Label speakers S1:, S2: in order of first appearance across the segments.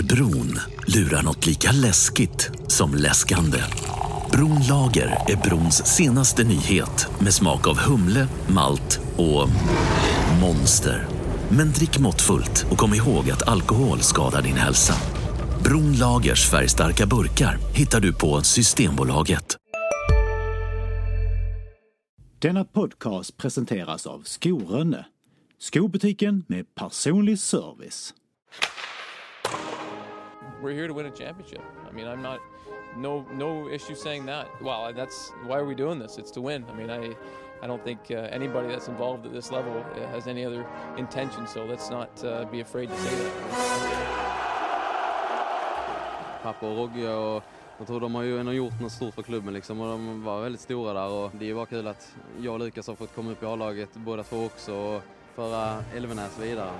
S1: Under bron lurar något lika läskigt som läskande. Bronlager är brons senaste nyhet med smak av humle, malt och monster. Men drick måttfullt och kom ihåg att alkohol skadar din hälsa. Bronlagers färgstarka burkar hittar du på Systembolaget.
S2: Denna podcast presenteras av Skorönne. Skobutiken med personlig service.
S3: We're here to win a championship. I mean, I'm not no no issue saying that. Well, that's why are we doing this? It's to win. I mean, I I don't think uh, anybody that's involved at this level uh, has any other intention. So let's not uh, be afraid to say that.
S4: Pappa och Rogge och jag tror de har ju ändå gjort något stort för klubben liksom och de var väldigt stora där och det är ju bara kul att jag och Lukas har fått komma upp i A-laget båda två också och föra Elvenäs vidare.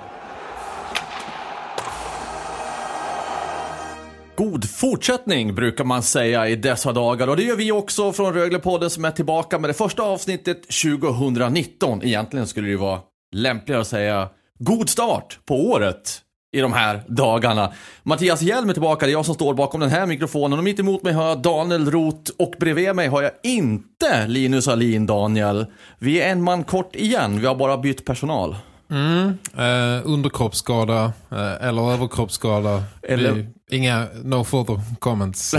S5: God fortsättning brukar man säga i dessa dagar och det gör vi också från Röglepodden som är tillbaka med det första avsnittet 2019. Egentligen skulle det ju vara lämpligare att säga god start på året i de här dagarna. Mattias Hjelm är tillbaka, det är jag som står bakom den här mikrofonen och mitt emot mig har jag Daniel Roth och bredvid mig har jag inte Linus Alin Daniel. Vi är en man kort igen, vi har bara bytt personal.
S6: Mm, eh, underkroppsskada eh, eller överkroppsskada.
S5: Eller-
S6: Vi, inga no further comments.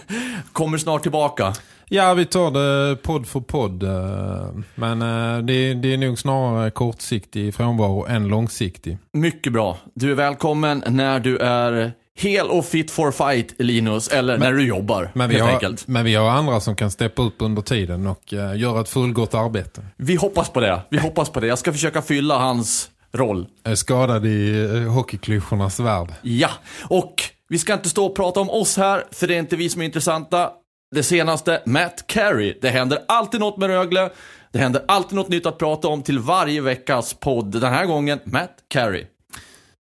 S5: Kommer snart tillbaka.
S6: ja, vi tar det podd för podd. Eh, men eh, det, det är nog snarare kortsiktig frånvaro än långsiktig.
S5: Mycket bra. Du är välkommen när du är hel och fit for fight, Linus. Eller när du jobbar,
S6: Men vi, har,
S5: enkelt.
S6: men vi har andra som kan steppa upp under tiden och eh, göra ett fullgott arbete.
S5: Vi hoppas på det. Vi hoppas på det. Jag ska försöka fylla hans roll.
S6: Är skadad i eh, hockeyklyschornas värld.
S5: Ja, och vi ska inte stå och prata om oss här, för det är inte vi som är intressanta. Det senaste, Matt Carey. Det händer alltid något med Rögle. Det händer alltid något nytt att prata om till varje veckas podd. Den här gången, Matt Carey.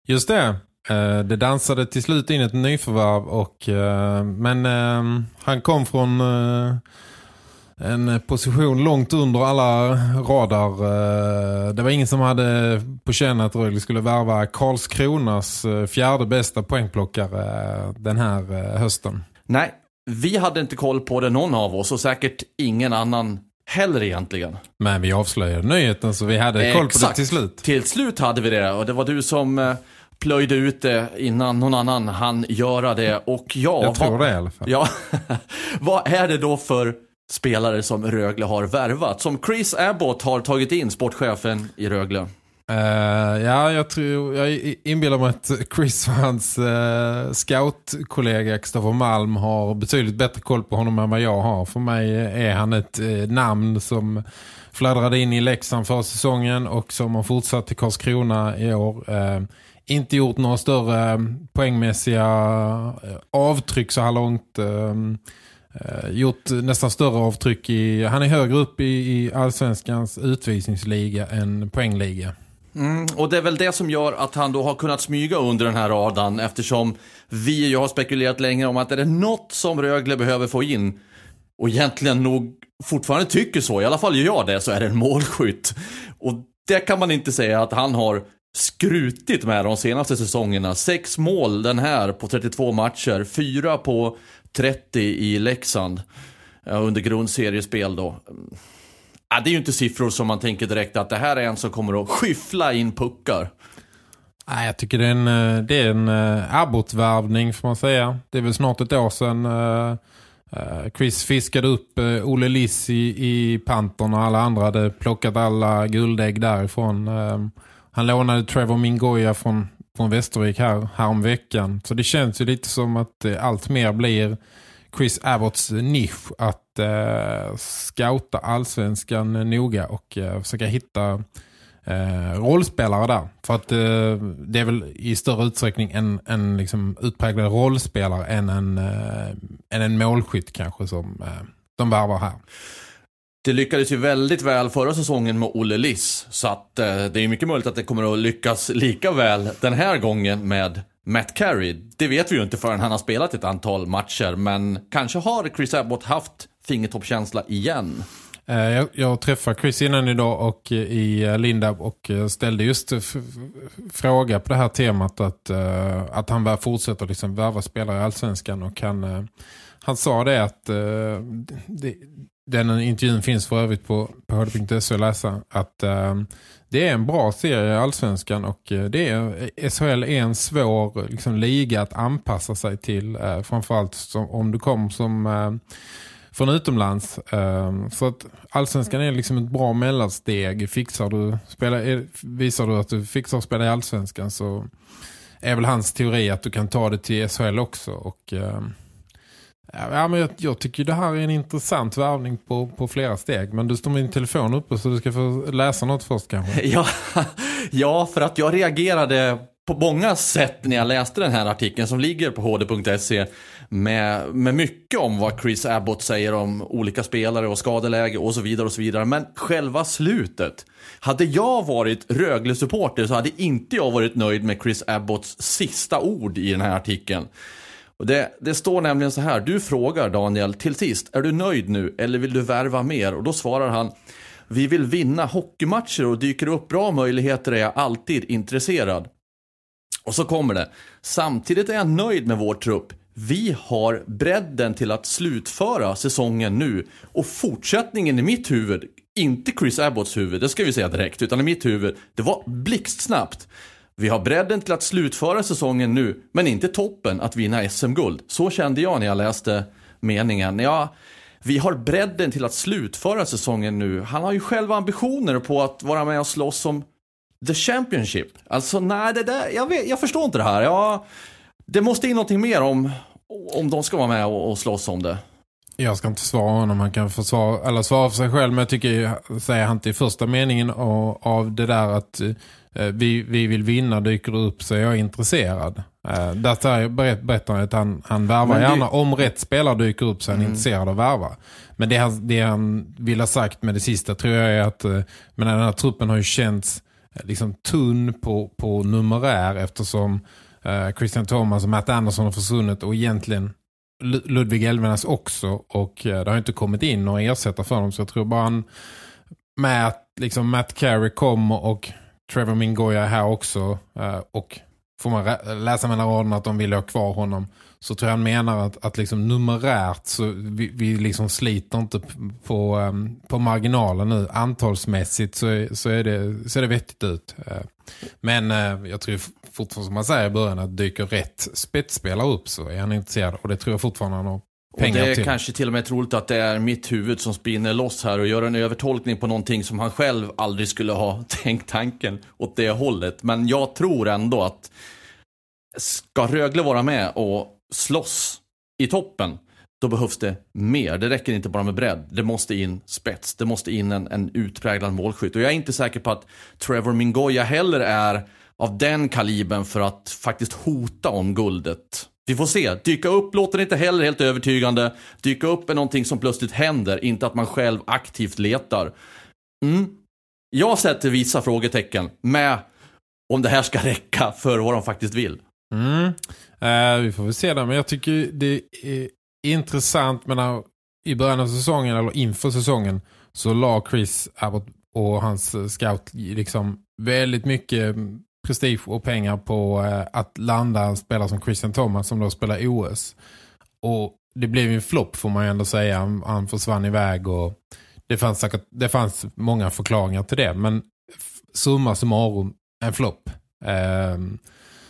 S6: Just det. Eh, Det dansade till slut in ett nyförvärv och eh, men eh, han kom från eh, en position långt under alla radar. Det var ingen som hade på känn att Rögle skulle värva Karlskronas fjärde bästa poängplockare den här hösten.
S5: Nej, vi hade inte koll på det någon av oss och säkert ingen annan heller egentligen.
S6: Men vi avslöjade nyheten så vi hade koll på det till slut.
S5: Till slut hade vi det och det var du som plöjde ut det innan någon annan hann göra det. Och ja,
S6: Jag tror
S5: vad,
S6: det i alla fall.
S5: Ja, vad är det då för spelare som Rögle har värvat? Som Chris Abbott har tagit in, sportchefen i Rögle.
S6: Eh, ja, jag tror jag inbillar mig att Chris och hans uh, scoutkollega Kristoffer Malm har betydligt bättre koll på honom än vad jag har. För mig är han ett eh, namn som fladdrade in i Leksand förra säsongen och som har fortsatt till Karlskrona i år. Inte gjort några större eh, poängmässiga eh, avtryck så här långt. Eh, eh, gjort nästan större avtryck i... Han är högre upp i, i Allsvenskans utvisningsliga än poängliga.
S5: Mm, och det är väl det som gör att han då har kunnat smyga under den här radarn eftersom vi ju har spekulerat länge om att är det något som Rögle behöver få in och egentligen nog fortfarande tycker så, i alla fall gör jag det, så är det en målskytt. Och det kan man inte säga att han har skrutit med de senaste säsongerna. Sex mål den här på 32 matcher, fyra på 30 i Leksand eh, under grundseriespel då. Ja, det är ju inte siffror som man tänker direkt att det här är en som kommer att skyffla in puckar.
S6: Nej, jag tycker det är en, eh, det är en eh, abbotvärvning får man säga. Det är väl snart ett år sedan Chris fiskade upp Olle Liss i, i Pantern och alla andra hade plockat alla guldägg därifrån. Ehm, han lånade Trevor Mingoya från, från Västervik här, här om veckan. Så det känns ju lite som att eh, allt mer blir Chris Abbotts nisch att eh, scouta allsvenskan noga och eh, försöka hitta eh, rollspelare där. För att eh, det är väl i större utsträckning en, en liksom utpräglad rollspelare än en, eh, än en målskytt kanske som eh, de värvar här.
S5: Det lyckades ju väldigt väl förra säsongen med Olle Liss. Så att eh, det är mycket möjligt att det kommer att lyckas lika väl den här gången med Matt Carey. Det vet vi ju inte förrän han har spelat ett antal matcher. Men kanske har Chris Abbott haft fingertoppkänsla igen.
S6: Eh, jag, jag träffade Chris innan idag och eh, i eh, Lindab och ställde just fråga på det här temat att, att han bara fortsätter liksom värva spelare i Allsvenskan och han, han sa det att det, den intervjun finns för övrigt på, på hd.se att läsa att ehm, det är en bra serie i Allsvenskan och eh, det är, eh, SHL är en svår liksom, liga att anpassa sig till eh, framförallt som, om du kommer som ehm, från utomlands. Ehm, så att allsvenskan är liksom ett bra mellansteg. Fixar du, spelar, visar du att du fixar att spela i allsvenskan så är väl hans teori att du kan ta det till SHL också. Och, ja, men jag, jag, tycker det här är en intressant värvning på, på flera steg. Men du står med din telefon uppe så du ska få läsa något först kanske.
S5: Ja, ja för att jag reagerade på många sätt när jag läste den här artikeln som ligger på hd.se med, med mycket om vad Chris Abbott säger om olika spelare och skadeläge och så vidare och så vidare. Men själva slutet. Hade jag varit Rögle-supporter så hade inte jag varit nöjd med Chris Abbotts sista ord i den här artikeln. Och det, det står nämligen så här, du frågar Daniel, till sist, är du nöjd nu eller vill du värva mer? Och då svarar han, vi vill vinna hockeymatcher och dyker upp bra möjligheter är jag alltid intresserad. Och så kommer det. Samtidigt är jag nöjd med vår trupp. Vi har bredden till att slutföra säsongen nu. Och fortsättningen i mitt huvud, inte Chris Abbotts huvud, det ska vi säga direkt, utan i mitt huvud, det var blixtsnabbt. Vi har bredden till att slutföra säsongen nu, men inte toppen att vinna SM-guld. Så kände jag när jag läste meningen. Ja, vi har bredden till att slutföra säsongen nu. Han har ju själva ambitioner på att vara med och slåss om The Championship. Alltså nej, det där, jag, vet, jag förstår inte det här. Ja, det måste in någonting mer om, om de ska vara med och, och slåss om det.
S6: Jag ska inte svara honom, han kan försvara, eller svara för sig själv. Men jag tycker, säger han till första meningen av, av det där att eh, vi, vi vill vinna dyker upp så jag är intresserad. Eh, där berättar han att han, han värvar det... gärna om rätt spelare dyker upp så är han mm. intresserad av värva. Men det han, det han vill ha sagt med det sista tror jag är att eh, men den här truppen har ju känts Eh, liksom tunn på, på numerär eftersom eh, Christian Thomas och Matt Anderson har försvunnit och egentligen Ludvig Elvenas också och eh, det har inte kommit in några ersättare för dem så jag tror bara han med att liksom Matt Carey kommer och Trevor Mingoya är här också eh, och får man läsa mellan raderna att de vill ha kvar honom så tror jag han menar att, att liksom numerärt så vi, vi liksom sliter inte på, um, på marginalen nu. Antalsmässigt så så är, det, ser det vettigt ut. Uh, men uh, jag tror fortfarande som man säger i början att dyker rätt spetsspelare upp så är han intresserad. Och det tror jag fortfarande han har pengar
S5: och det är
S6: till.
S5: kanske till och med troligt att det är mitt huvud som spinner loss här och gör en övertolkning på någonting som han själv aldrig skulle ha tänkt tanken åt det hållet. Men jag tror ändå att ska Rögle vara med och slåss i toppen, då behövs det mer. Det räcker inte bara med bredd. Det måste in spets. Det måste in en, en utpräglad målskytt. Och jag är inte säker på att Trevor Mingoya heller är av den kalibern för att faktiskt hota om guldet. Vi får se. Dyka upp låter inte heller helt övertygande. Dyka upp är någonting som plötsligt händer, inte att man själv aktivt letar. Mm. Jag sätter vissa frågetecken med om det här ska räcka för vad de faktiskt vill.
S6: Mm. Eh, vi får väl se det. Men jag tycker det är intressant. Men i början av säsongen eller inför säsongen så la Chris Abbott och hans scout liksom väldigt mycket prestige och pengar på eh, att landa en spelare som Christian Thomas som då spelar OS. Och det blev ju en flopp får man ju ändå säga. Han, han försvann iväg och det fanns, säkert, det fanns många förklaringar till det. Men summa summarum en flopp. Um,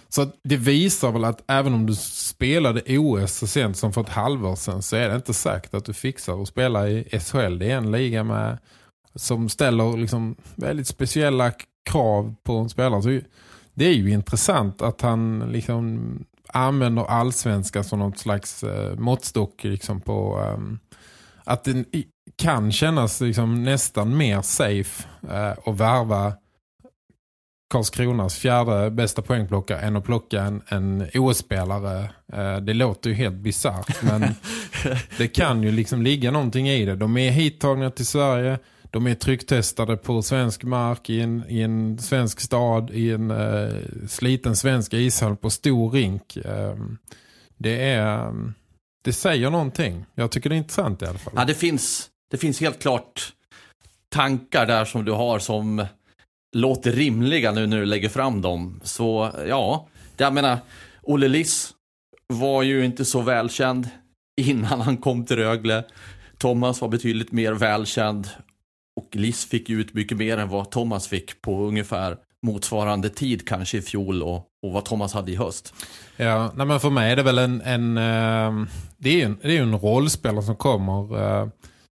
S6: så det visar väl att även om du spelade OS så sent som för ett halvår sedan så är det inte säkert att du fixar att spela i SHL. Det är en liga med, som ställer liksom väldigt speciella krav på en spelare. Så det är ju intressant att han liksom använder allsvenska som något slags eh, måttstock liksom på um, att den kan kännas liksom nästan mer safe eh, att värva Karlskronas fjärde bästa poängplockare än att plocka en, en OS-spelare. Eh, det låter ju helt bizarrt men det kan ju liksom ligga någonting i det. De är hittagna till Sverige. De är trycktestade på svensk mark i en, i en svensk stad i en uh, sliten svensk ishall på stor rink. Uh, det är det säger någonting. Jag tycker det är intressant i alla fall.
S5: Ja, det finns, det finns helt klart tankar där som du har som låter rimliga nu när du lägger fram dem. Så ja, jag menar, Olle Liss var ju inte så välkänd innan han kom till Rögle. Thomas var betydligt mer välkänd och Liss fick ut mycket mer än vad Thomas fick på ungefär motsvarande tid kanske i fjol och, och vad Thomas hade i höst.
S6: Ja, nej men för mig är det väl en, en ehm, det är ju en, det är en rollspelare som kommer. Ehm,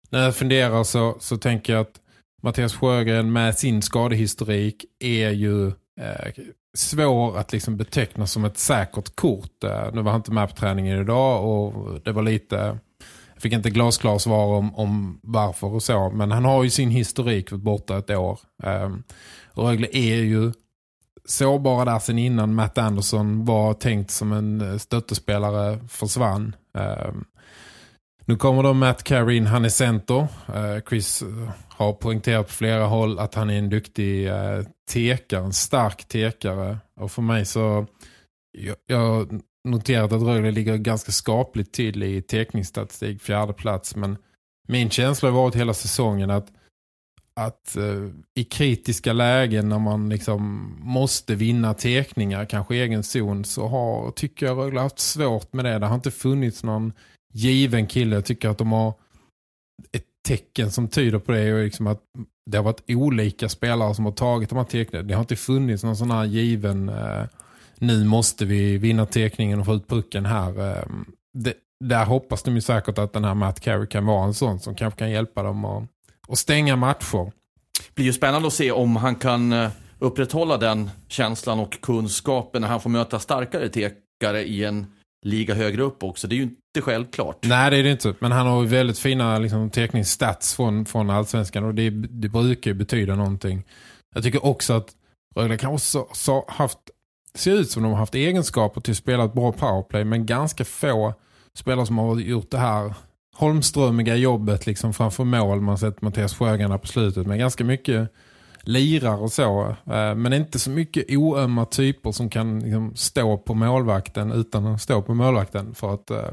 S6: när jag funderar så, så tänker jag att Mattias Sjögren med sin skadehistorik är ju eh, svår att liksom beteckna som ett säkert kort. Eh, nu var han inte med på träningen idag och det var lite... Fick inte glasklar svar om, om varför och så. Men han har ju sin historik borta ett år. Ehm, um, Rögle är ju sårbara där sen innan Matt Anderson var tänkt som en eh, stöttespelare försvann. Uh, nu kommer då Matt Carey in, han är center. Uh, Chris eh, har poängterat på flera håll att han är en duktig uh, tekare, en stark tekare. Och för mig så, jag, jag noterat att Rögle ligger ganska skapligt till i tekningsstatistik, fjärde plats. Men min känsla har varit hela säsongen att att uh, i kritiska lägen när man liksom måste vinna tekningar, kanske egen zon, så har, tycker jag Rögle haft svårt med det. Det har inte funnits någon given kille. Jag tycker att de har ett tecken som tyder på det och liksom att det har varit olika spelare som har tagit de här teckningarna. Det har inte funnits någon sån här given Uh, nu måste vi vinna tekningen och få ut pucken här. Eh, det, där hoppas de ju säkert att den här Matt Carey kan vara en sån som kanske kan hjälpa dem att och stänga matcher.
S5: Det blir ju spännande att se om han kan eh, upprätthålla den känslan och kunskapen när han får möta starkare tekare i en liga högre upp också. Det är ju inte självklart.
S6: Nej, det är det inte. Men han har ju väldigt fina liksom, tekningsstats från, från allsvenskan och det, det brukar ju betyda någonting. Jag tycker också att Rögle kan också ha haft, ser ut som de har haft egenskaper till att spela ett bra powerplay men ganska få spelare som har gjort det här holmströmiga jobbet liksom framför mål. Man sett Mattias Sjögren på slutet med ganska mycket lirar och så. Eh, men inte så mycket oömma typer som kan liksom stå på målvakten utan att stå på målvakten för att eh,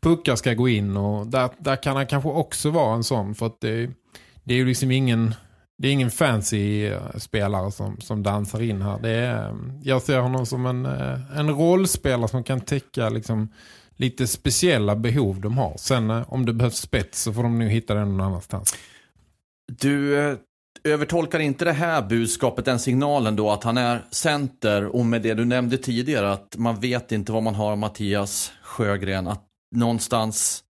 S6: puckar ska gå in. Och där, där kan han kanske också vara en sån för att det, det är ju liksom ingen... Det är ingen fancy eh, spelare som, som dansar in här. Det är, eh, jag ser honom som en, eh, en rollspelare som kan täcka liksom lite speciella behov de har. Sen om det behövs spets så får de nu hitta den någon annanstans.
S5: Du övertolkar inte det här budskapet, den signalen då att han är center och med det du nämnde tidigare att man vet inte vad man har av Mattias Sjögren. Att någonstans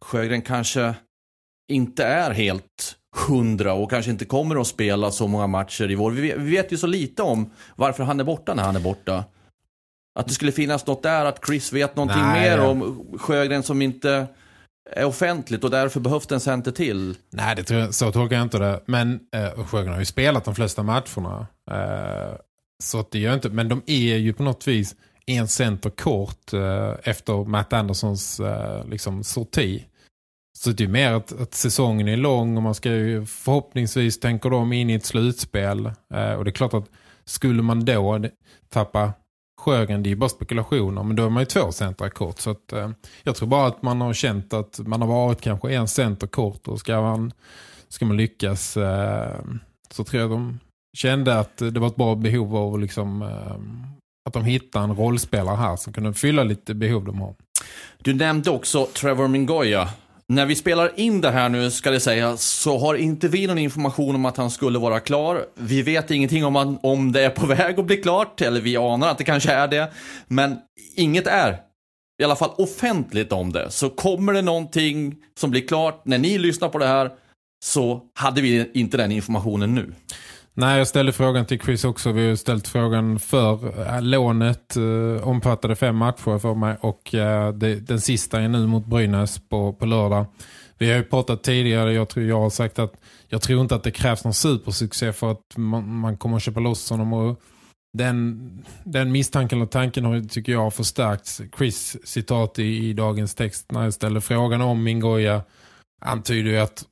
S5: Sjögren kanske inte är helt hundra och kanske inte kommer att spela så många matcher i vår. Vi vet ju så lite om varför han är borta när han är borta. Att det skulle finnas något där, att Chris vet någonting Nej, mer ja. om Sjögren som inte är offentligt och därför behövs det en center till.
S6: Nej, det tror jag, så tolkar jag inte det. Men eh, Sjögren har ju spelat de flesta matcherna. Eh, så att det gör inte, men de är ju på något vis en center kort eh, efter Matt Andersons eh, liksom sorti. Så det är mer att, att, säsongen är lång och man ska ju förhoppningsvis tänka dem in i ett slutspel. Eh, och det är klart att skulle man då tappa Sjögren, det är ju bara spekulationer. Men då är man ju två centra kort. Så att, eh, jag tror bara att man har känt att man har varit kanske en center kort. Och ska man, ska man lyckas eh, så tror jag de kände att det var ett bra behov av liksom, eh, att de hittar en rollspelare här som kunde fylla lite behov de har.
S5: Du nämnde också Trevor Mingoya när vi spelar in det här nu ska det säga så har inte vi någon information om att han skulle vara klar. Vi vet ingenting om han, om det är på väg att bli klart, eller vi anar att det kanske är det. Men inget är i alla fall offentligt om det. Så kommer det någonting som blir klart när ni lyssnar på det här så hade vi inte den informationen nu.
S6: Nej, jag ställde frågan till Chris också. Vi har ställt frågan för eh, lånet eh, omfattade fem matcher för mig och eh, det, den sista är nu mot Brynäs på, på lördag. Vi har ju pratat tidigare, jag, tror, jag har sagt att jag tror inte att det krävs någon supersuccé för att man, man kommer att köpa loss honom och den, den misstanken och tanken har, tycker jag har förstärkts. Chris citat i, i dagens text när jag ställde frågan om Mingoya antyder ju att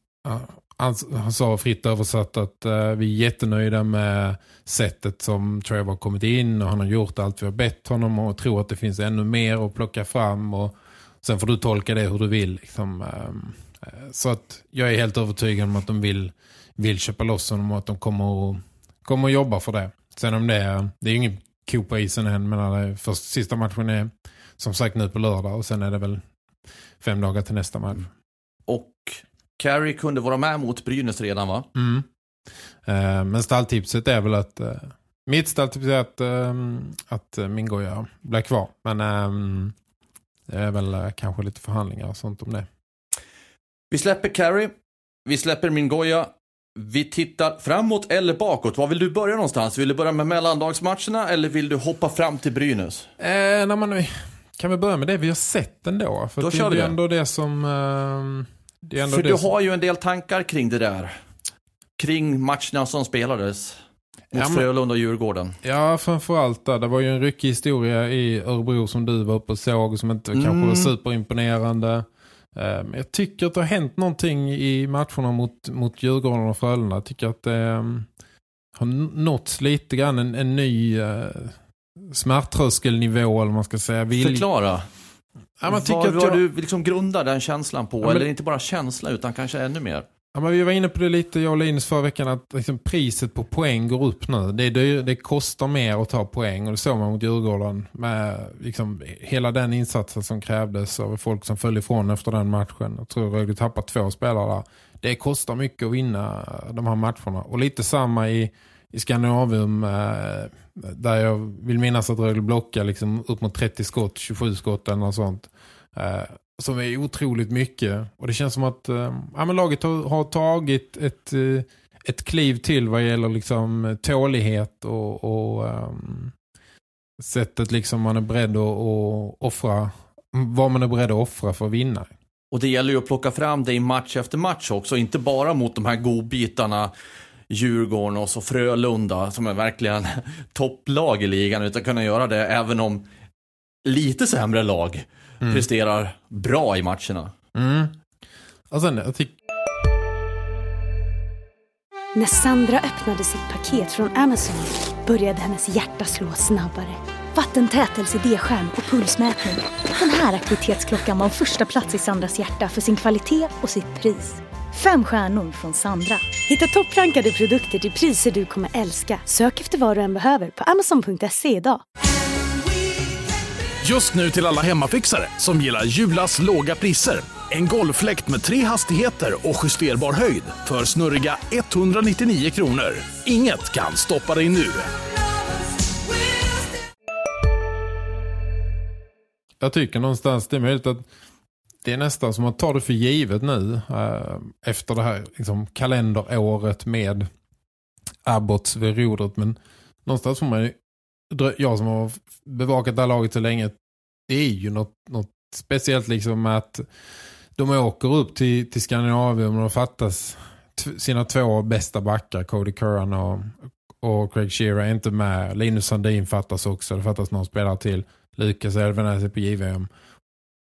S6: han, han sa fritt översatt att uh, vi är jättenöjda med sättet som Trevor har kommit in och han har gjort allt vi har bett honom och tror att det finns ännu mer att plocka fram och sen får du tolka det hur du vill. Liksom, um, Eh, Så att jag är helt övertygad om att de vill, vill köpa loss honom och att de kommer att, kommer att jobba för det. Sen om det är, det är ingen ko på isen än, men det först, sista matchen är som sagt nu på lördag och sen är det väl fem dagar till nästa match. Mm.
S5: Och Carey kunde vara med mot Brynäs redan va?
S6: Mm. Eh, men stalltipset är väl att eh, mitt stalltips är att, eh, att min goja blir kvar. Men ehm, det är väl kanske lite förhandlingar och sånt om det.
S5: Vi släpper Carey, vi släpper min goja. Vi tittar framåt eller bakåt. Var vill du börja någonstans? Vill du börja med mellandagsmatcherna eller vill du hoppa fram till Brynäs?
S6: Eh, när man, kan vi börja med det vi har sett ändå? För
S5: Då
S6: att
S5: kör
S6: det
S5: vi
S6: är
S5: det.
S6: ändå det som... ehm,
S5: För du
S6: som,
S5: har ju en del tankar kring det där. Kring matcherna som spelades. Mot
S6: Ja, men-
S5: Frölunda och Djurgården.
S6: Ja, framförallt där. Det var ju en ryckig historia i Örebro som du var uppe och såg som inte kanske
S5: Mm.
S6: var superimponerande. Eh, Men jag tycker att det har hänt någonting i matcherna mot, mot Djurgården och Frölunda. Jag tycker att det ehm, har nåtts lite grann en, en ny uh, smärttröskelnivå eller man ska säga. Vill-
S5: Förklara.
S6: Ja, man tycker
S5: vad
S6: jag-
S5: du liksom grundar den känslan på?
S6: Ja, men-
S5: Eller inte bara känsla utan kanske ännu mer.
S6: Ja, men vi var inne på det lite, jag och Linus förra veckan, att liksom priset på poäng går upp nu. Det, det, det kostar mer att ta poäng och det såg man mot Djurgården med liksom, hela den insatsen som krävdes av folk som föll ifrån efter den matchen. Jag tror Rögle tappat två spelare där. Det kostar mycket att vinna de här matcherna. Och lite samma i, i Skandinavium eh, där jag vill minnas att Rögle blockar liksom upp mot 30 skott, 27 skott eller något sånt. Eh, som är otroligt mycket. Och det känns som att eh, ja, men laget har, har tagit ett, eh, ett kliv till vad gäller liksom tålighet och, och ehm, sättet liksom man är beredd att, att offra vad man är beredd att offra för att vinna.
S5: Och det gäller ju att plocka fram det i match efter match också. Inte bara mot de här godbitarna Djurgården och så Frölunda som är verkligen topplag i ligan. Utan kunna göra det även om lite sämre lag presterar bra i matcherna.
S6: Mm. Sen, jag tycker
S7: När Sandra öppnade sitt paket från Amazon började hennes hjärta slå snabbare. Vattentät LCD-skärm och pulsmätning. Den här aktivitetsklockan var första plats i Sandras hjärta för sin kvalitet och sitt pris. Fem stjärnor från Sandra. Hitta topprankade produkter till priser du kommer älska. Sök efter vad du än behöver på amazon.se idag.
S8: Just nu till alla hemmafixare som gillar Julas låga priser. En golffläkt med tre hastigheter och justerbar höjd för snurriga 199 kronor. Inget kan stoppa dig nu.
S6: jag tycker någonstans det är möjligt att det är nästan som att ta det för givet nu eh, efter det här liksom, kalenderåret med Abbots vid rodret. Men någonstans får man ju, jag som har bevakat det här laget så länge, det är ju något, något speciellt liksom med att de åker upp till, till Skandinavien och de fattas sina två bästa backar, Cody Curran och, och Craig Shearer är inte med. Linus Sandin fattas också, det fattas någon spelare till. Lukas Elvenäs är på JVM.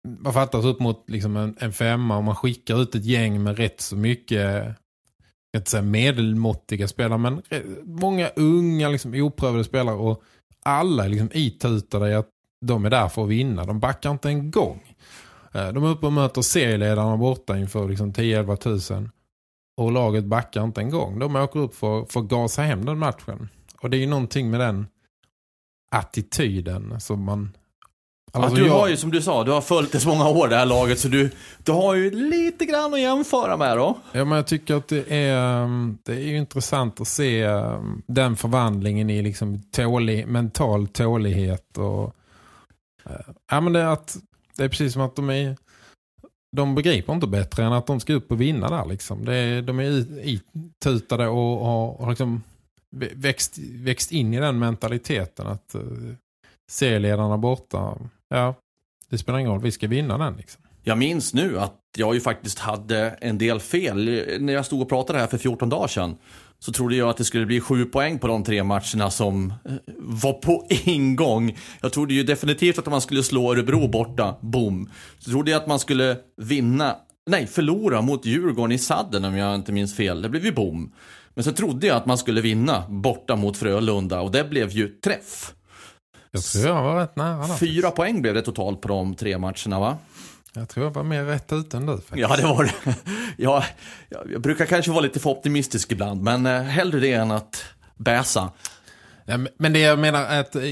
S6: Man fattas upp mot liksom en, en femma och man skickar ut ett gäng med rätt så mycket inte säga medelmåttiga spelare men många unga liksom oprövade spelare och alla är liksom itutade i att de är där för att vinna. De backar inte en gång. Eh, de är uppe och möter serieledarna borta inför liksom 10-11 tusen och laget backar inte en gång. De åker upp för, för att gasa hem den matchen. Och det är ju någonting med den attityden som man...
S5: Alltså, du har ju som du sa, du har följt det så många år det här laget så du, du har ju lite grann att jämföra med då.
S6: Ja, men jag tycker att det är, um, det är ju intressant att se um, den förvandlingen i liksom tålig, mental tålighet. Och, uh, ja, men det, är att, det är precis som att de är de begriper inte bättre än att de ska upp och vinna där. Liksom. Det är, de är itutade och har, liksom vä- växt, växt in i den mentaliteten att uh, serieledarna borta, ja, det spelar ingen roll, vi ska vinna den. Liksom.
S5: Jag minns nu att jag ju faktiskt hade en del fel. När jag stod och pratade här för 14 dagar sedan så trodde jag att det skulle bli sju poäng på de tre matcherna som eh, var på ingång. Jag trodde ju definitivt att man skulle slå Örebro borta, boom. Så trodde jag att man skulle vinna, nej förlora mot Djurgården i sadden om jag inte minns fel. Det blev ju boom. Men så trodde jag att man skulle vinna borta mot Frölunda och det blev ju träff.
S6: Jag tror jag var rätt nära där.
S5: Fyra poäng blev det totalt på de tre matcherna va?
S6: Jag tror jag var mer rätt ut än du faktiskt.
S5: Ja, det var det. Ja, jag brukar kanske vara lite för optimistisk ibland, men eh, hellre det än att bäsa.
S6: Men- det jag menar är att eh,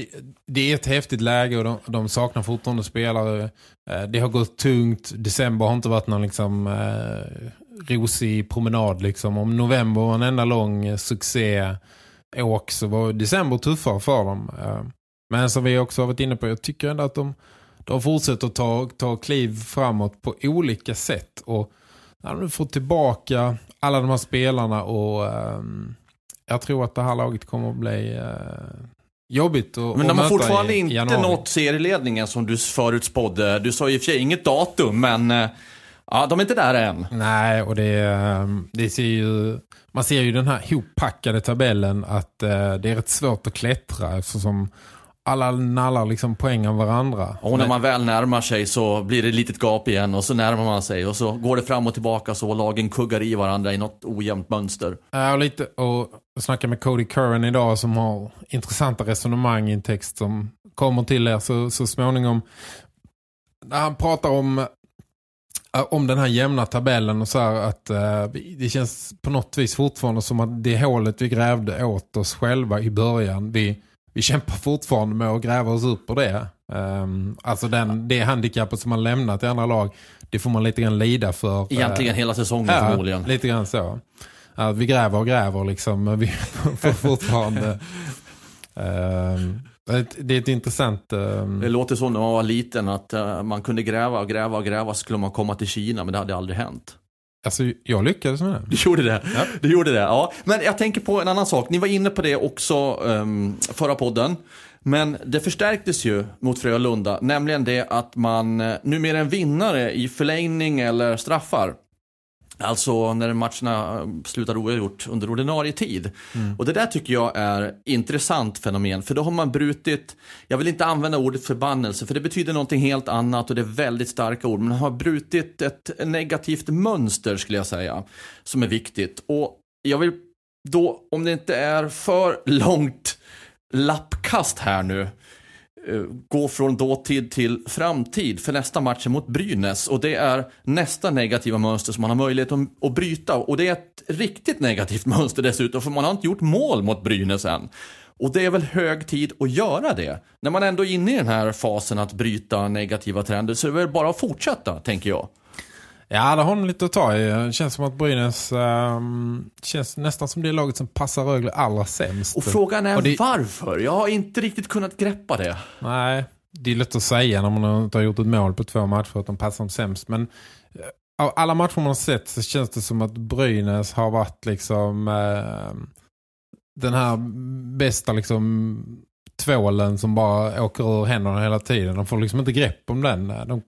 S6: det är ett häftigt läge och de, de saknar fortfarande spelare. Eh, Det har gått tungt. December har inte varit någon liksom eh, rosig promenad liksom. Om november var en enda lång succé åk så var december tuffare för dem. Eh, Men som vi också har varit inne på, jag tycker ändå att de, de fortsätter att ta, ta kliv framåt på olika sätt. Och när de får tillbaka alla de här spelarna och ehm, jag tror att det här laget kommer att bli eh, jobbigt att
S5: Men de har fortfarande
S6: i,
S5: inte
S6: januari.
S5: nått serieledningen som du förutspådde. Du sa och för inget datum, men eh, ja, de är inte där än.
S6: Nej, och det, ehm, det ser ju... Man ser ju den här hoppackade tabellen att eh, det är rätt svårt att klättra eftersom alla nallar liksom poäng av varandra.
S5: Och när man väl närmar sig så blir det ett litet gap igen och så närmar man sig och så går det fram och tillbaka så lagen kuggar i varandra i något ojämnt mönster.
S6: Ja, och lite, och jag snackade med Cody Curran idag som har intressanta resonemang i en text som kommer till er så, så småningom. När han pratar om, äh, om den här jämna tabellen och så här att vi- det känns på något vis fortfarande som att det hålet vi grävde åt oss själva i början, vi, vi kämpar fortfarande med att gräva oss upp ur det. Um, alltså den, det handikappet som man lämnat i andra lag, det får man lite grann lida för.
S5: Egentligen
S6: eh,
S5: hela säsongen förmodligen.
S6: lite grann så. Ja, vi gräver och gräver liksom, men vi får fortfarande... Ehm, det- är ett intressant... ehm,
S5: Det låter som när man var liten att eh, man kunde gräva och gräva och gräva så skulle man komma till Kina men det hade aldrig hänt.
S6: Alltså, jag lyckades med det.
S5: Du gjorde det. Du gjorde det, ja. Men jag tänker på en annan sak. Ni var inne på det också um, förra podden. Men det förstärktes ju mot Frölunda, nämligen det att man uh, numera är en vinnare i förlängning eller straffar. Alltså när matcherna eh, slutar oavgjort under ordinarie tid. Och det där tycker jag är intressant fenomen. För då har man brutit, jag vill inte använda ordet förbannelse för det betyder någonting helt annat och det är väldigt starka ord. Men man har brutit ett negativt mönster skulle jag säga. Som är viktigt. Och jag vill då, om det inte är för långt lappkast här nu Eh, gå från dåtid till framtid för nästa match är mot Brynäs och det är nästa negativa mönster som man har möjlighet att, att bryta och det är ett riktigt negativt mönster dessutom för man har inte gjort mål mot Brynäs än. Och det är väl hög tid att göra det. När man ändå är inne i den här fasen att bryta negativa trender så är det väl bara att fortsätta, tänker jag.
S6: Ja, det har de lite att ta i. Det känns som att Brynäs ehm, känns nästan som det laget som passar Rögle allra sämst.
S5: Och frågan är
S6: Och det-
S5: varför? Jag har inte riktigt kunnat greppa det.
S6: Nej, det är lätt att säga när man inte har gjort ett mål på två matcher att de passar som sämst. Men eh, av alla matcher man har sett så känns det som att Brynäs har varit liksom eh, den här bästa liksom tvålen som bara åker ur händerna hela tiden. De får liksom inte grepp om den. De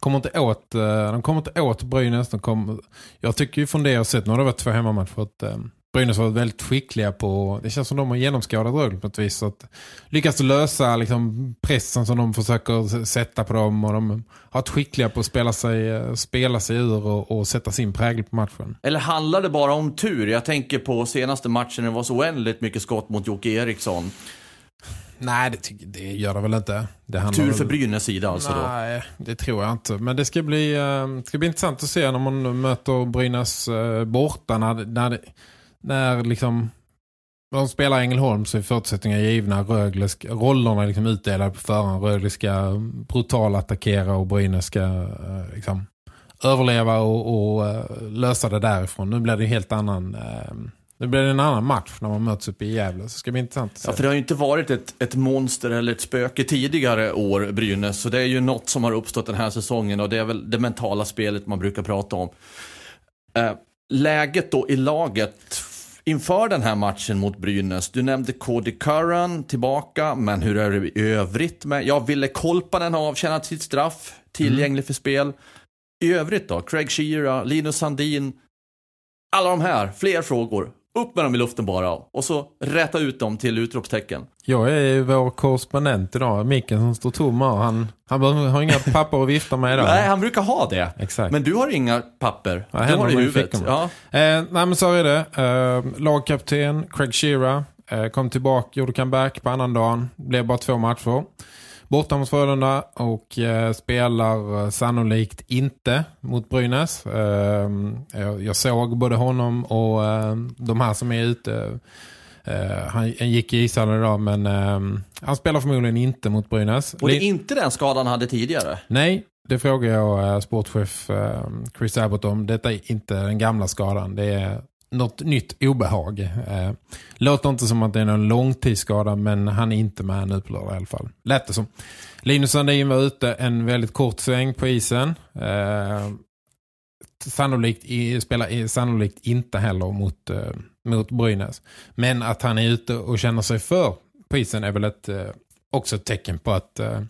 S6: kommer inte åt, eh, de kommer inte åt Brynäs. De kommer, jag tycker ju från det jag sett, nu har det varit två hemmamatcher, att eh, Brynäs har varit väldigt skickliga på, det känns som de har genomskådat Rögle på ett vis. Så att lyckas lösa liksom, pressen som de försöker sätta på dem och de har varit skickliga på att spela sig, eh, spela sig ur och, och sätta sin prägel på matchen.
S5: Eller handlar det bara om tur? Jag tänker på senaste matchen det var så oändligt mycket skott mot Jocke Eriksson.
S6: Nej, det, det gör det väl inte. Det
S5: Tur för Brynäs sida alltså då.
S6: Nej, det tror jag inte. Men det ska bli, eh, det ska bli intressant att se när man möter Brynäs eh, borta. När, när, när liksom de spelar Ängelholm så är förutsättningarna givna. Rögle ska, rollerna är liksom utdelade på förhand. Rögle ska brutalt attackera och Brynäs ska eh, liksom överleva och, och lösa det därifrån. Nu blir det helt annan... nu blir det en annan match när man möts upp i Gävle. Så det ska bli intressant att se.
S5: Ja, för det har ju inte varit ett, ett monster eller ett spöke tidigare år, Brynäs. Så det är ju något som har uppstått den här säsongen och det är väl det mentala spelet man brukar prata om. Eh, läget då i laget inför den här matchen mot Brynäs. Du nämnde Cody Curran tillbaka, men hur är det i övrigt med? Ja, Ville Kolpanen har avtjänat sitt straff, tillgänglig för spel. I övrigt då? Craig Shearer, Linus Sandin. Alla de här, fler frågor. Upp med dem i luften bara och så rätta ut dem till utropstecken.
S6: Jag är ju vår korrespondent idag. Micken som står tom här. Han, han har inga papper att vifta med idag.
S5: Nej, han brukar ha det.
S6: Exakt.
S5: Men du har inga papper.
S6: Ja,
S5: du har det i huvudet. Ja.
S6: Eh, nej men så är det. Eh, lagkapten Craig Shearer eh, kom tillbaka, gjorde comeback på annan dagen. Blev bara två matcher. Borta mot Frölunda och eh, spelar eh, sannolikt inte mot Brynäs. Eh, jag, jag såg både honom och eh, de här som är ute. Eh, han, han gick i ishallen idag men eh, han spelar förmodligen inte mot Brynäs.
S5: Och det är inte den skadan han hade tidigare.
S6: Nej, det frågar jag eh, sportchef eh, Chris Abbott om. Detta är inte den gamla skadan. Det är något nytt obehag. Eh, låter inte som att det är någon långtidsskada men han är inte med nu på lördag i alla fall. Lät det som. Linus Sandin var ute en väldigt kort sväng på isen. Eh, sannolikt, i, spelar sannolikt inte heller mot, eh, mot Brynäs. Men att han är ute och känner sig för på isen är väl ett, eh, också ett tecken på att eh,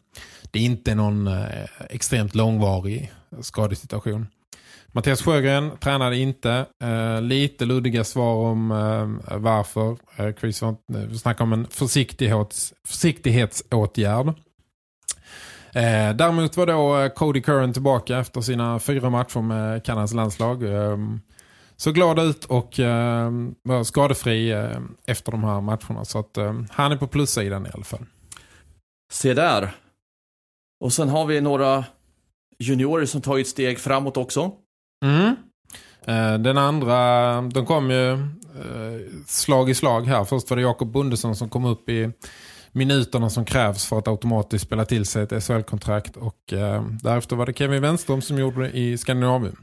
S6: det inte är någon eh, extremt långvarig skadesituation. Mattias Sjögren tränade inte. Eh, lite luddiga svar om eh, varför. Eh, Chris var snackar om en försiktighets, försiktighetsåtgärd. Eh, däremot var då eh, Cody Curran tillbaka efter sina fyra matcher med Kanadas landslag. Eh, så glad ut och eh, var skadefri eh, efter de här matcherna. Så att eh, han är på plussidan i alla fall.
S5: Se där. Och sen har vi några juniorer som tagit steg framåt också.
S6: Mm. Eh, Den andra, de kom ju eh, slag i slag här. Först var det Jakob Bundesson som kom upp i minuterna som krävs för att automatiskt spela till sig ett SHL-kontrakt. Och eh, därefter var det Kevin Wenström som gjorde det i Skandinavien.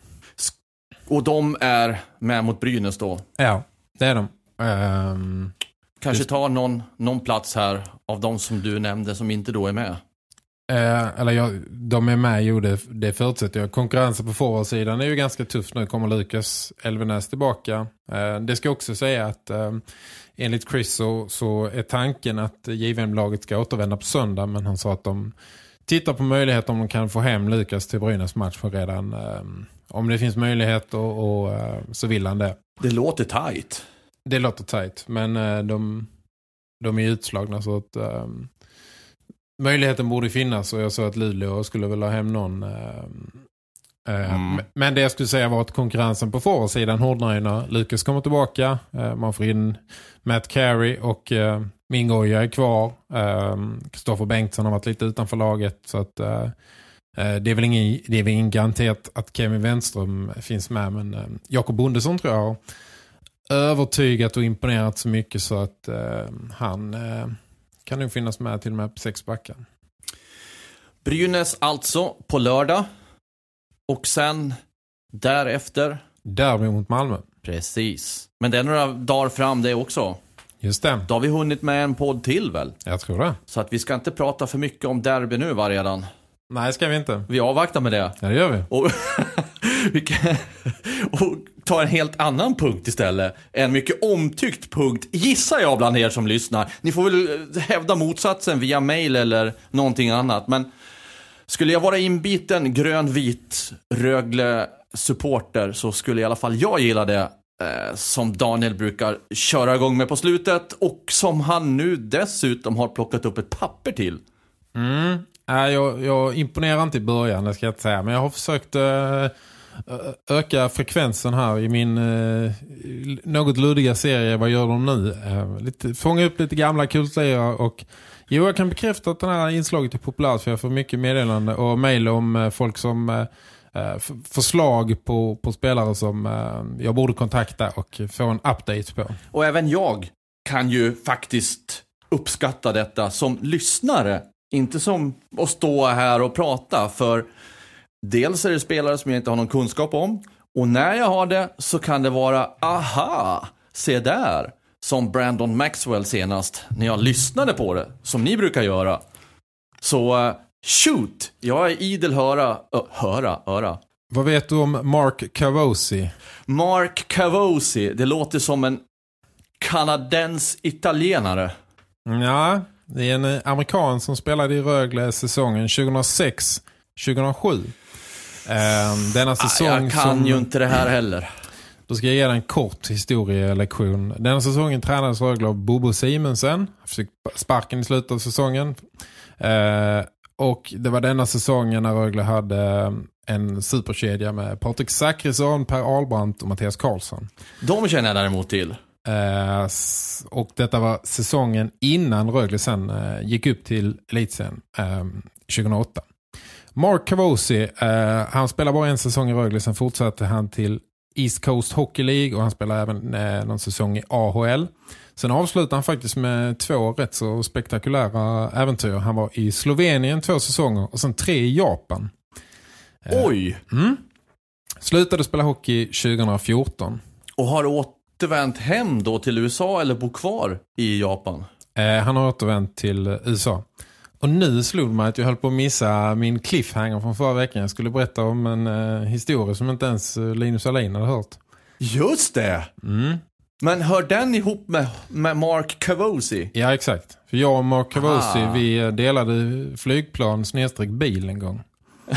S5: Och de är med mot Brynäs då.
S6: Ja, det är de. Ehm,
S5: Kanske
S6: Just-
S5: tar någon, någon plats här av de som du nämnde som inte då är med.
S6: Eh, eller ja, de är med, jo det, det förutsätter jag. Konkurrensen på forwardsidan är ju ganska tuff. Nu kommer Lukas Elvenäs tillbaka. Eh, det ska också säga att eh, enligt Chris så, så är tanken att JVM-laget ska återvända på söndag. Men han sa att de tittar på möjlighet om de kan få hem Lukas till Brynäs match för redan. Eh, om det finns möjlighet och, och eh, så vill han det.
S5: Det låter tajt.
S6: Det låter tajt, men eh, de, de är utslagna så att eh, möjligheten borde finnas och jag sa att Luleå skulle väl ha hem någon. eh, eh,
S5: Mm.
S6: Men det jag skulle säga var att konkurrensen på forwardsidan hårdnar ju när Lukas kommer tillbaka. Eh, man får in Matt Carey och eh, Mingoja är kvar. Kristoffer Bengtsson har varit lite utanför laget så att eh, eh, det är väl ingen, det är väl ingen garantet att Kevin Wenström finns med men eh, Jakob Bondesson tror jag har övertygat och imponerat så mycket så att eh, han eh, kan nog finnas med till och med på sex backar.
S5: Brynäs alltså på lördag. Och sen därefter.
S6: Derby mot Malmö.
S5: Precis. Men det är några dagar fram det också.
S6: Just det,
S5: Då har vi hunnit med en podd till väl?
S6: jag tror det.
S5: Så att vi ska inte prata för mycket om derby nu va redan.
S6: Nej, ska vi inte.
S5: Vi avvaktar med det.
S6: Ja, det gör vi.
S5: Och, och ta en helt annan punkt istället. En mycket omtyckt punkt, gissar jag bland er som lyssnar. Ni får väl eh, hävda motsatsen via mail eller någonting annat. Men skulle jag vara inbiten grön-vit Rögle-supporter så skulle i alla fall jag gilla det. Eh, som Daniel brukar köra igång med på slutet och som han nu dessutom har plockat upp ett papper till.
S6: Mm. Äh, jag, jag imponerar inte i början, det ska jag inte säga. Men jag har försökt eh, öka frekvensen här i min eh, något luddiga serie. Vad gör de nu? Eh, lite, fånga upp lite gamla kultlejer och jo, jag kan bekräfta att den här inslaget är populärt för jag får mycket meddelande och mejl om eh, folk som eh, eh förslag på, på spelare som eh, jag borde kontakta och få en update på.
S5: Och även jag kan ju faktiskt uppskatta detta som lyssnare. Inte som att stå här och prata. För dels är det spelare som jag inte har någon kunskap om. Och när jag har det så kan det vara, aha, se där. Som Brandon Maxwell senast, när jag lyssnade på det. Som ni brukar göra. Så, eh, shoot! Jag är idel höra, ö, höra, öra.
S6: Vad vet du om Mark Cavosi?
S5: Mark Cavosi, det låter som en kanadens italienare.
S6: Ja, det är en amerikan som spelade i Rögle säsongen 2006-2007. Ehm, denna säsong
S5: Ah, jag kan
S6: som...
S5: ju inte det här heller.
S6: Då ska jag ge en kort historielektion. Denna säsongen tränades Rögle av Bobo Simensen. Han fick sparken i slutet av säsongen. Eh, och det var denna säsongen när Rögle hade eh, en superkedja med Patrik Zackrisson, Per Albrandt och Mattias Karlsson.
S5: De känner jag däremot till.
S6: Eh, och detta var säsongen innan Rögle sen eh, gick upp till elitsen eh, 2008. Mark Cavosi, eh, han spelar bara en säsong i Rögle, sen fortsatte han till East Coast Hockey League och han spelar även eh, någon säsong i AHL. Sen avslutade han faktiskt med två rätt så spektakulära äventyr. Han var i Slovenien två säsonger och sen tre i Japan.
S5: Oj!
S6: Mm. Slutade spela hockey 2014.
S5: Och har återvänt hem då till USA eller bor kvar i Japan?
S6: Eh, han har återvänt till eh, USA. Och nu slog mig att jag höll på att missa min cliffhanger från förra veckan. Jag skulle berätta om en eh, historia som inte ens eh, Linus Alin hade hört.
S5: Just det!
S6: Mm.
S5: Men hör den ihop med, med Mark Cavosi?
S6: Ja, exakt. För jag och Mark Cavosi,
S5: Ah.
S6: vi eh, delade flygplan snedstreck bil en gång.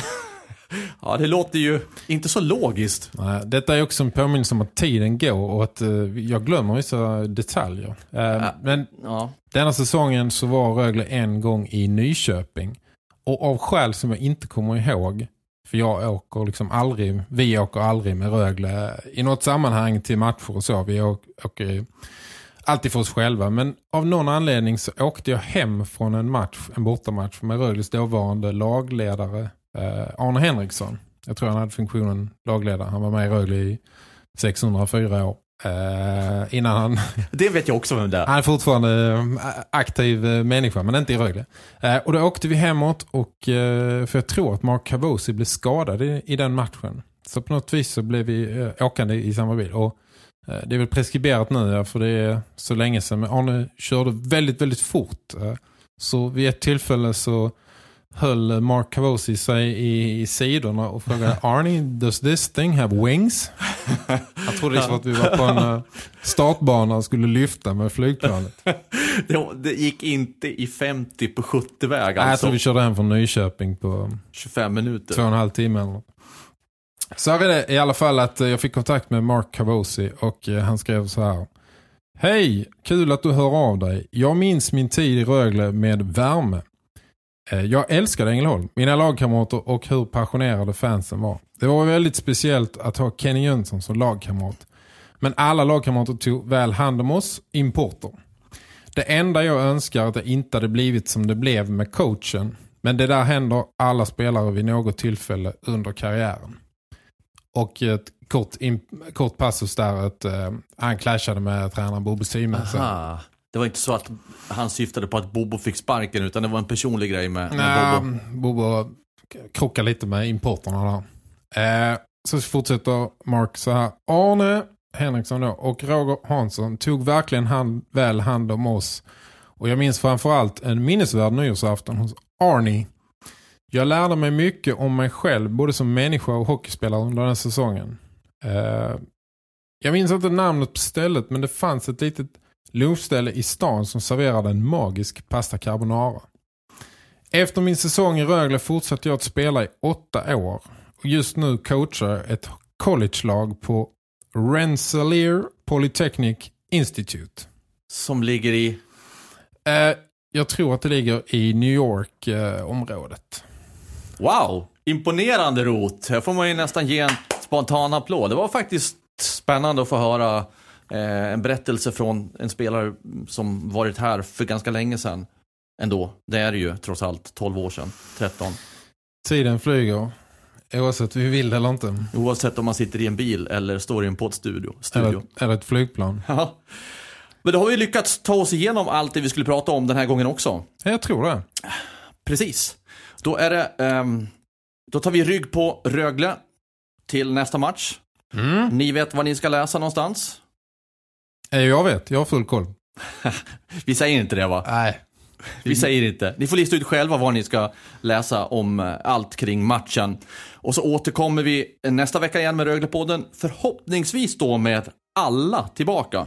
S5: Ja, det låter ju inte så logiskt.
S6: Nej, Detta är också en påminnelse om att tiden går och att eh, jag glömmer vissa detaljer. Eh, Men
S5: Ja.
S6: denna säsongen så var Rögle en gång i Nyköping. Och av skäl som jag inte kommer ihåg, för jag åker liksom aldrig, vi åker aldrig med Rögle i något sammanhang till matcher och så. Vi åker, alltid för oss själva. Men av någon anledning så åkte jag hem från en match, en bortamatch med Rögles dåvarande lagledare eh, Arne Henriksson. Jag tror han hade funktionen lagledare. Han var med i Rögle i 604 år. Eh, innan han
S5: Det vet jag också vem det är.
S6: han är fortfarande eh, aktiv eh, människa, men inte i Rögle. Eh, och då åkte vi hemåt, och, eh, för jag tror att Mark Cavosi blev skadad i, i den matchen. Så på något vis så blev vi eh, åkande i samma bil. Och det är väl preskriberat nu, för det är så länge sedan. Men Arne körde väldigt, väldigt fort. Så vid ett tillfälle så höll Mark Cavosi sig i, i sidorna och frågade Arnie, does this thing have wings? Jag trodde liksom att vi var på en eh, startbana och skulle lyfta med flygplanet.
S5: Det, gick inte i 50 på 70-väg
S6: Nej, jag
S5: alltså.
S6: tror vi körde hem från Nyköping på
S5: 25 minuter.
S6: två och en halv timme eller. Så är det i alla fall att eh, jag fick kontakt med Mark Cavosi och eh, han skrev så här. Hej, kul att du hör av dig. Jag minns min tid i Rögle med värme. Eh, jag älskade Ängelholm, mina lagkamrater och hur passionerade fansen var. Det var väldigt speciellt att ha Kenny Jönsson som lagkamrat. Men alla lagkamrater tog väl hand om oss, importer. Det enda jag önskar är att det inte hade blivit som det blev med coachen. Men det där händer alla spelare vid något tillfälle under karriären. Och ett kort, in, kort passus där att eh, han clashade med tränaren Bobo Simonsen.
S5: Aha. Det var inte så att han syftade på att Bobo fick sparken utan det var en personlig grej med, med
S6: Nej,
S5: Bobo.
S6: Bobo krockar lite med importerna där. Eh, så fortsätter Mark så här. Arne Henriksson då, och Roger Hansson tog verkligen hand, väl hand om oss. Och jag minns framförallt en minnesvärd nyårsafton hos Arnie. Jag lärde mig mycket om mig själv, både som människa och hockeyspelare under den säsongen. Eh, jag minns inte namnet på stället, men det fanns ett litet lunchställe i stan som serverade en magisk pasta carbonara. Efter min säsong i Rögle fortsatte jag att spela i åtta år. Och just nu coachar jag ett college-lag på Rensselaer Polytechnic Institute.
S5: Som ligger i...
S6: Eh, jag tror att det ligger i New York-området.
S5: Wow! Imponerande rot. Här får man ju nästan ge en spontan applåd. Det var faktiskt spännande att få höra en berättelse från en spelare som varit här för ganska länge sedan. Ändå. Det är det ju trots allt 12 år sedan. 13.
S6: Tiden flyger. Oavsett vi vill eller inte.
S5: Oavsett om man sitter i en bil eller står i en poddstudio. Studio.
S6: Eller, eller ett flygplan.
S5: Ja. Men då har vi lyckats ta oss igenom allt det vi skulle prata om den här gången också.
S6: Jag tror det.
S5: Precis. Då är det, ehm, då tar vi rygg på Rögle till nästa match.
S6: Mm.
S5: Ni vet vad ni ska läsa någonstans?
S6: Eh, Jag vet, jag har full koll.
S5: Vi säger inte det va?
S6: Nej.
S5: Vi säger inte. Ni får lista ut själva vad ni ska läsa om eh, allt kring matchen. Och så återkommer vi nästa vecka igen med Röglepodden. Förhoppningsvis då med alla tillbaka.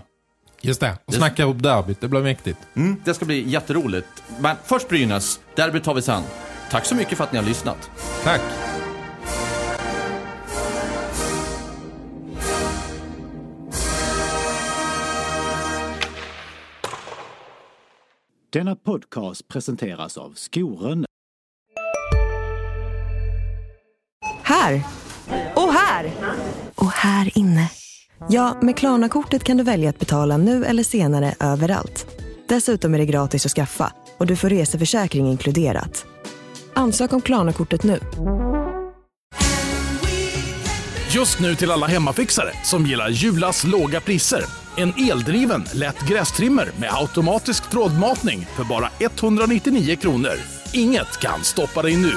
S6: Just det. Och snacka upp derbyt, det blir mäktigt.
S5: Mm, det ska bli jätteroligt. Men först Brynäs, derbyt tar vi sen. Tack så mycket för att ni har lyssnat.
S6: Tack.
S2: Denna podcast presenteras av Skoren.
S9: Här. Och här. Och här inne. Ja, med Klarna-kortet kan du välja att betala nu eller senare överallt. Dessutom är det gratis att skaffa och du får reseförsäkring inkluderat. Ansök om Klarna-kortet nu.
S8: Just nu till alla hemmafixare som gillar Julas låga priser. En eldriven, lätt grästrimmer med automatisk trådmatning för bara 199 kronor. Inget kan stoppa dig nu.